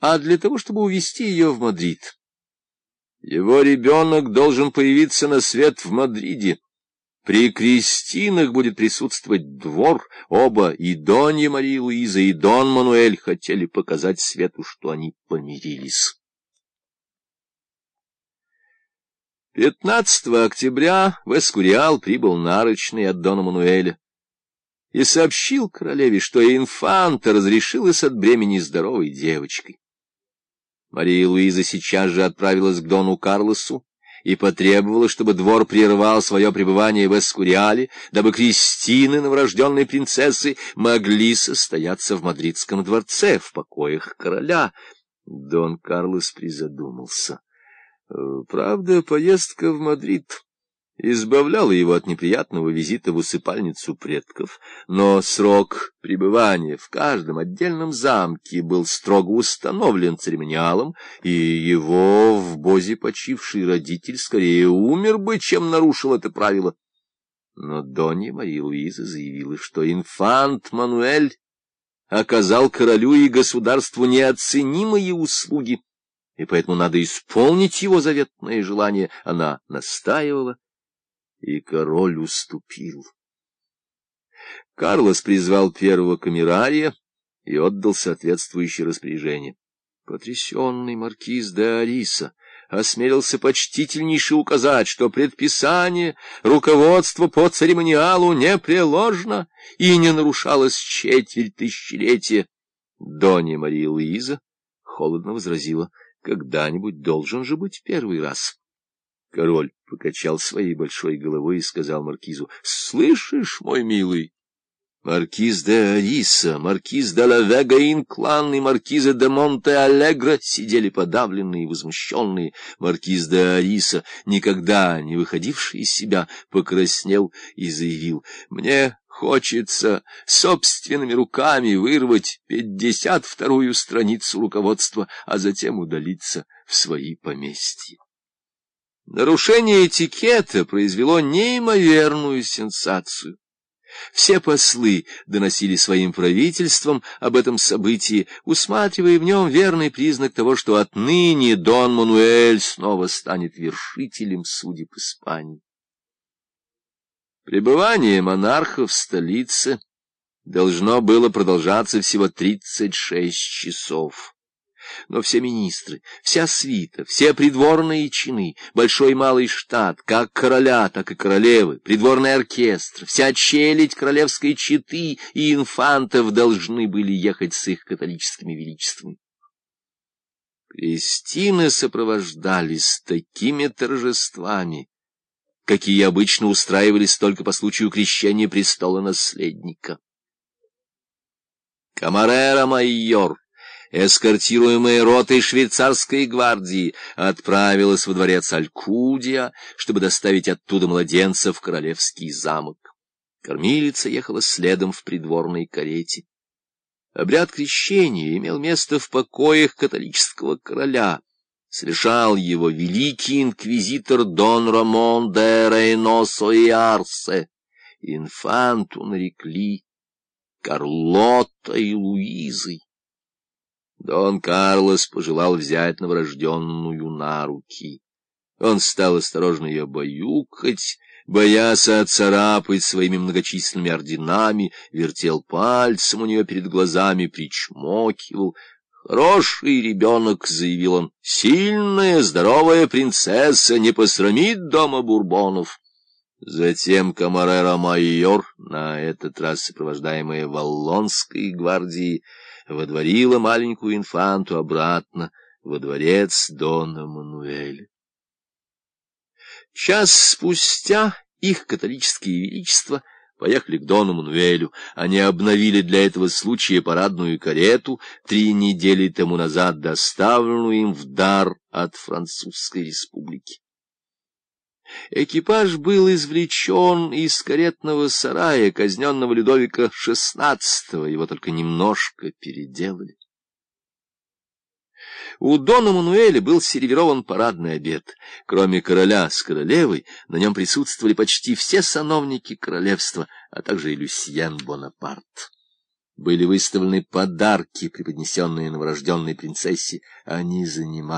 а для того, чтобы увезти ее в Мадрид. Его ребенок должен появиться на свет в Мадриде. При крестинах будет присутствовать двор. Оба, и Донья Мария Луиза, и Дон Мануэль, хотели показать свету, что они помирились. 15 октября в Эскуриал прибыл нарочный от Дона Мануэля и сообщил королеве, что инфанта разрешилась от бремени здоровой девочкой. Мария Луиза сейчас же отправилась к Дону Карлосу и потребовала, чтобы двор прервал свое пребывание в Эскуриале, дабы крестины новорожденной принцессы могли состояться в мадридском дворце, в покоях короля. Дон Карлос призадумался. Э, правда, поездка в Мадрид избавляла его от неприятного визита в усыпальницу предков, но срок пребывания в каждом отдельном замке был строго установлен церемониалом, и его в Бозе почивший родитель скорее умер бы, чем нарушил это правило. Но Донья Мария Луиза заявила, что инфант Мануэль оказал королю и государству неоценимые услуги, и поэтому надо исполнить его заветное желание. Она настаивала, и король уступил. Карлос призвал первого камерария и отдал соответствующее распоряжение. Потрясенный маркиз де Ариса осмелился почтительнейше указать, что предписание руководства по церемониалу не приложено и не нарушалось четверть тысячелетия. Донья Мария Луиза холодно возразила — когда-нибудь должен же быть первый раз. Король покачал своей большой головой и сказал маркизу, — Слышишь, мой милый? Маркиз де Ариса, маркиз де Лавега Инклан и маркиза де Монте-Алегро сидели подавленные и возмущенные. Маркиз де Ариса, никогда не выходивший из себя, покраснел и заявил, — Мне Хочется собственными руками вырвать пятьдесят вторую страницу руководства, а затем удалиться в свои поместья. Нарушение этикета произвело неимоверную сенсацию. Все послы доносили своим правительствам об этом событии, усматривая в нем верный признак того, что отныне Дон Мануэль снова станет вершителем судеб Испании. Пребывание монарха в столице должно было продолжаться всего 36 часов. Но все министры, вся свита, все придворные чины, большой и малый штат, как короля, так и королевы, придворный оркестр, вся челядь королевской четы и инфантов должны были ехать с их католическими величествами. Кристины сопровождались такими торжествами, какие обычно устраивались только по случаю крещения престола наследника. Камарера-майор, эскортируемая ротой швейцарской гвардии, отправилась во дворец Алькудия, чтобы доставить оттуда младенца в королевский замок. Кормилица ехала следом в придворной карете. Обряд крещения имел место в покоях католического короля — совершал его великий инквизитор Дон Рамон де Рейносо и Арсе. Инфанту нарекли Карлоттой Луизой. Дон Карлос пожелал взять новорожденную на руки. Он стал осторожно ее баюкать, боясь отцарапать своими многочисленными орденами, вертел пальцем у нее перед глазами, причмокивал — «Хороший ребенок», — заявил он, — «сильная, здоровая принцесса не посрамит дома бурбонов». Затем Камарера-майор, на этот раз сопровождаемая Валлонской гвардией, водворила маленькую инфанту обратно во дворец Дона Мануэля. Час спустя их католические величества — поехали к Дону Мануэлю. Они обновили для этого случая парадную карету, три недели тому назад доставленную им в дар от Французской республики. Экипаж был извлечен из каретного сарая казненного Людовика XVI, его только немножко переделали. У Дона Мануэля был сервирован парадный обед. Кроме короля с королевой, на нем присутствовали почти все сановники королевства, а также и Люсьен Бонапарт. были выставлены подарки, преподнесенные новорожденной принцессе. Они занимали